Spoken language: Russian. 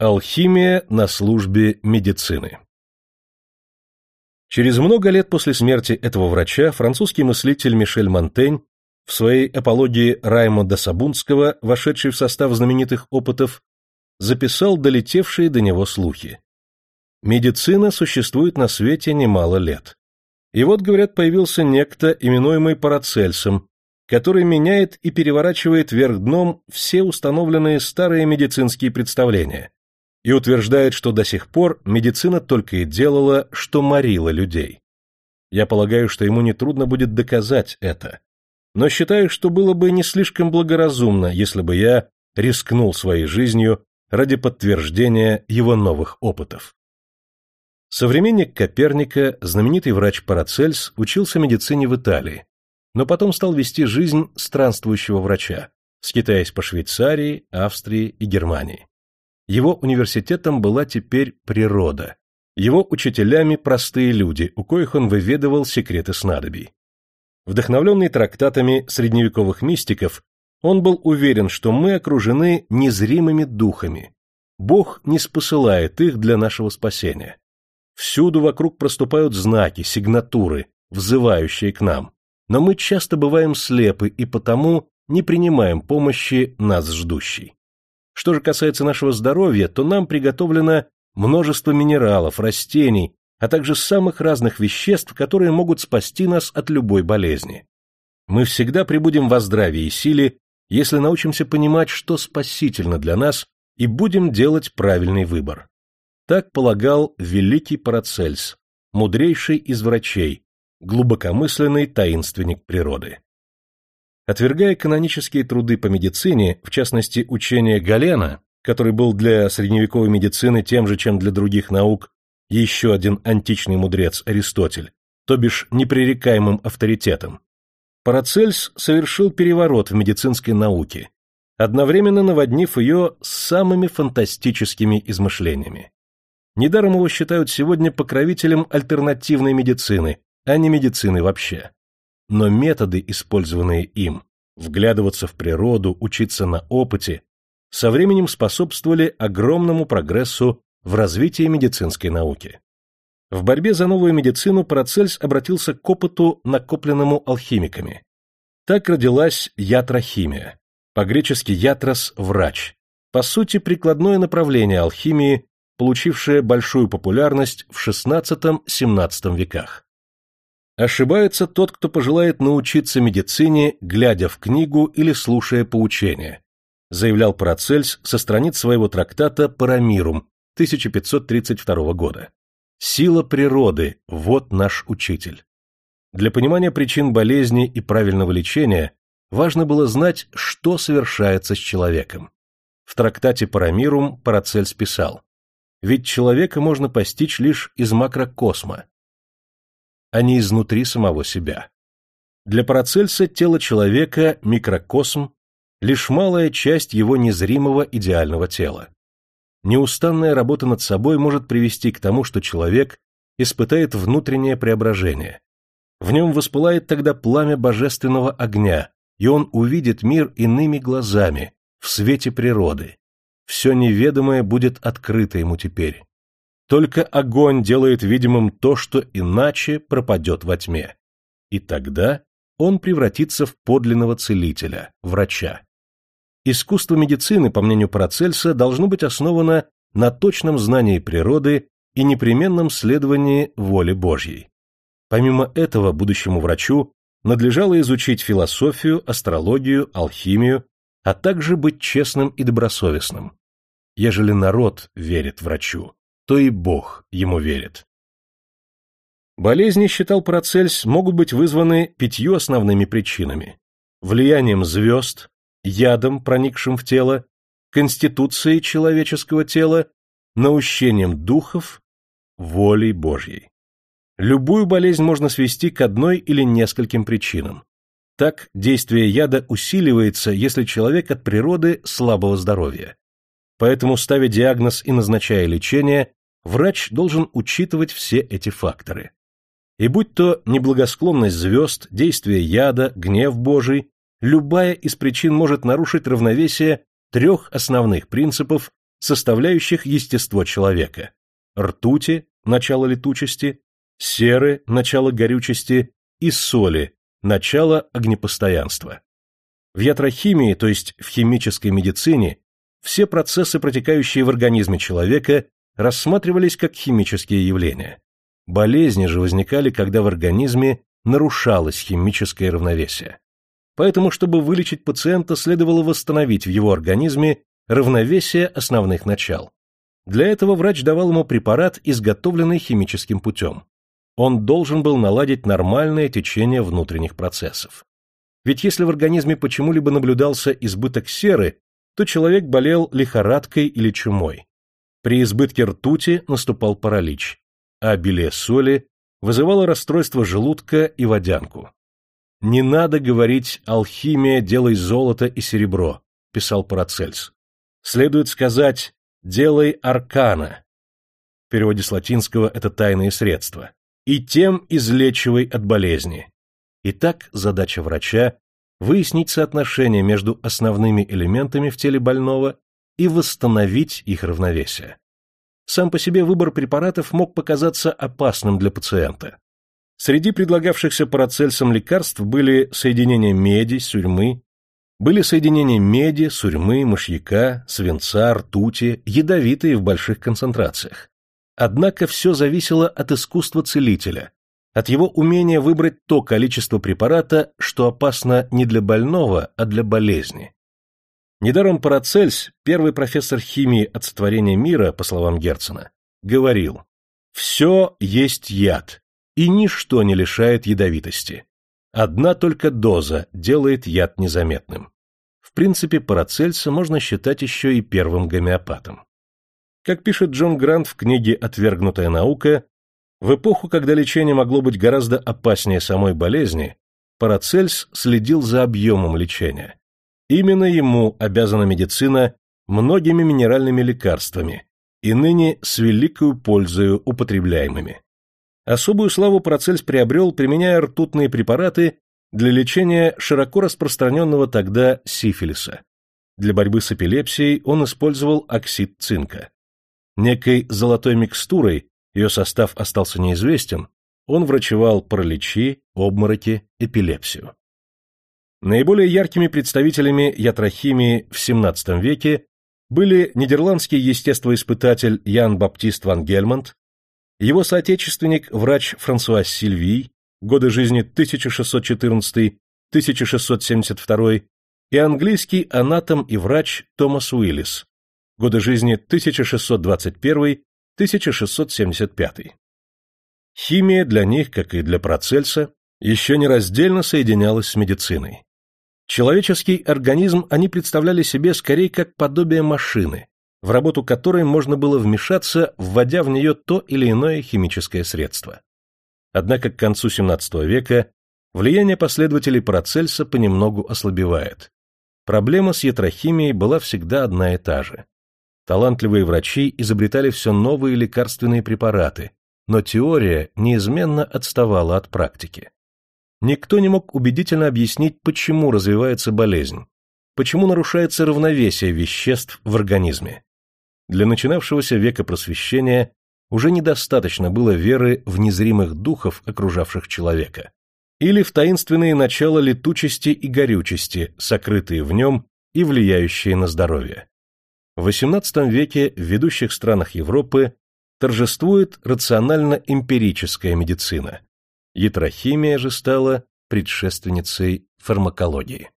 Алхимия на службе медицины Через много лет после смерти этого врача французский мыслитель Мишель Монтень в своей апологии Раймонда Сабунского, вошедшей в состав знаменитых опытов, записал долетевшие до него слухи. Медицина существует на свете немало лет. И вот, говорят, появился некто, именуемый Парацельсом, который меняет и переворачивает вверх дном все установленные старые медицинские представления и утверждает, что до сих пор медицина только и делала, что морила людей. Я полагаю, что ему нетрудно будет доказать это, но считаю, что было бы не слишком благоразумно, если бы я рискнул своей жизнью ради подтверждения его новых опытов. Современник Коперника, знаменитый врач Парацельс, учился медицине в Италии, но потом стал вести жизнь странствующего врача, скитаясь по Швейцарии, Австрии и Германии. Его университетом была теперь природа, его учителями простые люди, у коих он выведывал секреты снадобий. Вдохновленный трактатами средневековых мистиков, он был уверен, что мы окружены незримыми духами. Бог не спосылает их для нашего спасения. Всюду вокруг проступают знаки, сигнатуры, взывающие к нам но мы часто бываем слепы и потому не принимаем помощи нас ждущей. Что же касается нашего здоровья, то нам приготовлено множество минералов, растений, а также самых разных веществ, которые могут спасти нас от любой болезни. Мы всегда пребудем во здравии и силе, если научимся понимать, что спасительно для нас, и будем делать правильный выбор. Так полагал великий Парацельс, мудрейший из врачей, глубокомысленный таинственник природы. Отвергая канонические труды по медицине, в частности учение Галена, который был для средневековой медицины тем же, чем для других наук, еще один античный мудрец Аристотель, то бишь непререкаемым авторитетом, Парацельс совершил переворот в медицинской науке, одновременно наводнив ее самыми фантастическими измышлениями. Недаром его считают сегодня покровителем альтернативной медицины, а не медицины вообще. Но методы, использованные им, вглядываться в природу, учиться на опыте, со временем способствовали огромному прогрессу в развитии медицинской науки. В борьбе за новую медицину Парацельс обратился к опыту, накопленному алхимиками. Так родилась ятрохимия, по-гречески ятрос – врач, по сути прикладное направление алхимии, получившее большую популярность в XVI-XVII веках. Ошибается тот, кто пожелает научиться медицине, глядя в книгу или слушая поучения, заявлял Парацельс со страниц своего трактата «Парамирум» 1532 года. Сила природы – вот наш учитель. Для понимания причин болезни и правильного лечения важно было знать, что совершается с человеком. В трактате «Парамирум» Парацельс писал, «Ведь человека можно постичь лишь из макрокосма, а не изнутри самого себя. Для Парацельса тело человека – микрокосм, лишь малая часть его незримого идеального тела. Неустанная работа над собой может привести к тому, что человек испытает внутреннее преображение. В нем воспылает тогда пламя божественного огня, и он увидит мир иными глазами, в свете природы. Все неведомое будет открыто ему теперь. Только огонь делает видимым то, что иначе пропадет во тьме. И тогда он превратится в подлинного целителя, врача. Искусство медицины, по мнению Парацельса, должно быть основано на точном знании природы и непременном следовании воли Божьей. Помимо этого, будущему врачу надлежало изучить философию, астрологию, алхимию, а также быть честным и добросовестным. Ежели народ верит врачу, то и Бог ему верит. Болезни, считал Парацельс, могут быть вызваны пятью основными причинами. Влиянием звезд, ядом, проникшим в тело, конституцией человеческого тела, наущением духов, волей Божьей. Любую болезнь можно свести к одной или нескольким причинам. Так, действие яда усиливается, если человек от природы слабого здоровья. Поэтому, ставя диагноз и назначая лечение, врач должен учитывать все эти факторы. И будь то неблагосклонность звезд, действие яда, гнев Божий, любая из причин может нарушить равновесие трех основных принципов, составляющих естество человека. Ртути – начало летучести, серы – начало горючести и соли – начало огнепостоянства. В ятрохимии, то есть в химической медицине, все процессы, протекающие в организме человека, рассматривались как химические явления. Болезни же возникали, когда в организме нарушалось химическое равновесие. Поэтому, чтобы вылечить пациента, следовало восстановить в его организме равновесие основных начал. Для этого врач давал ему препарат, изготовленный химическим путем. Он должен был наладить нормальное течение внутренних процессов. Ведь если в организме почему-либо наблюдался избыток серы, то человек болел лихорадкой или чумой. При избытке ртути наступал паралич, а обилие соли вызывало расстройство желудка и водянку. «Не надо говорить «алхимия, делай золото и серебро», — писал Парацельс. Следует сказать «делай аркана». В переводе с латинского это тайные средства. И тем излечивай от болезни. Итак, задача врача – выяснить соотношение между основными элементами в теле больного и восстановить их равновесие. Сам по себе выбор препаратов мог показаться опасным для пациента. Среди предлагавшихся парацельсом лекарств были соединения меди, сурьмы, были соединения меди, сурьмы, мышьяка, свинца, ртути, ядовитые в больших концентрациях. Однако все зависело от искусства целителя, от его умения выбрать то количество препарата, что опасно не для больного, а для болезни. Недаром Парацельс, первый профессор химии от сотворения мира, по словам Герцена, говорил «Все есть яд, и ничто не лишает ядовитости. Одна только доза делает яд незаметным». В принципе, Парацельса можно считать еще и первым гомеопатом. Как пишет Джон Грант в книге «Отвергнутая наука», в эпоху, когда лечение могло быть гораздо опаснее самой болезни, Парацельс следил за объемом лечения. Именно ему обязана медицина многими минеральными лекарствами, и ныне с великою пользою употребляемыми. Особую славу Парацельс приобрел, применяя ртутные препараты для лечения широко распространенного тогда сифилиса. Для борьбы с эпилепсией он использовал оксид цинка. Некой золотой микстурой ее состав остался неизвестен, он врачевал параличи, обмороки, эпилепсию. Наиболее яркими представителями ятрохимии в XVII веке были нидерландский естествоиспытатель Ян Баптист ван Гельмонт, его соотечественник врач Франсуа Сильвий, годы жизни 1614-1672, и английский анатом и врач Томас Уиллис, годы жизни 1621 1675. Химия для них, как и для Процельса, еще не раздельно соединялась с медициной. Человеческий организм они представляли себе скорее как подобие машины, в работу которой можно было вмешаться, вводя в нее то или иное химическое средство. Однако к концу XVII века влияние последователей Парацельса понемногу ослабевает. Проблема с ятрохимией была всегда одна и та же. Талантливые врачи изобретали все новые лекарственные препараты, но теория неизменно отставала от практики. Никто не мог убедительно объяснить, почему развивается болезнь, почему нарушается равновесие веществ в организме. Для начинавшегося века просвещения уже недостаточно было веры в незримых духов, окружавших человека, или в таинственные начала летучести и горючести, сокрытые в нем и влияющие на здоровье. В XVIII веке в ведущих странах Европы торжествует рационально-эмпирическая медицина. Ятрохимия же стала предшественницей фармакологии.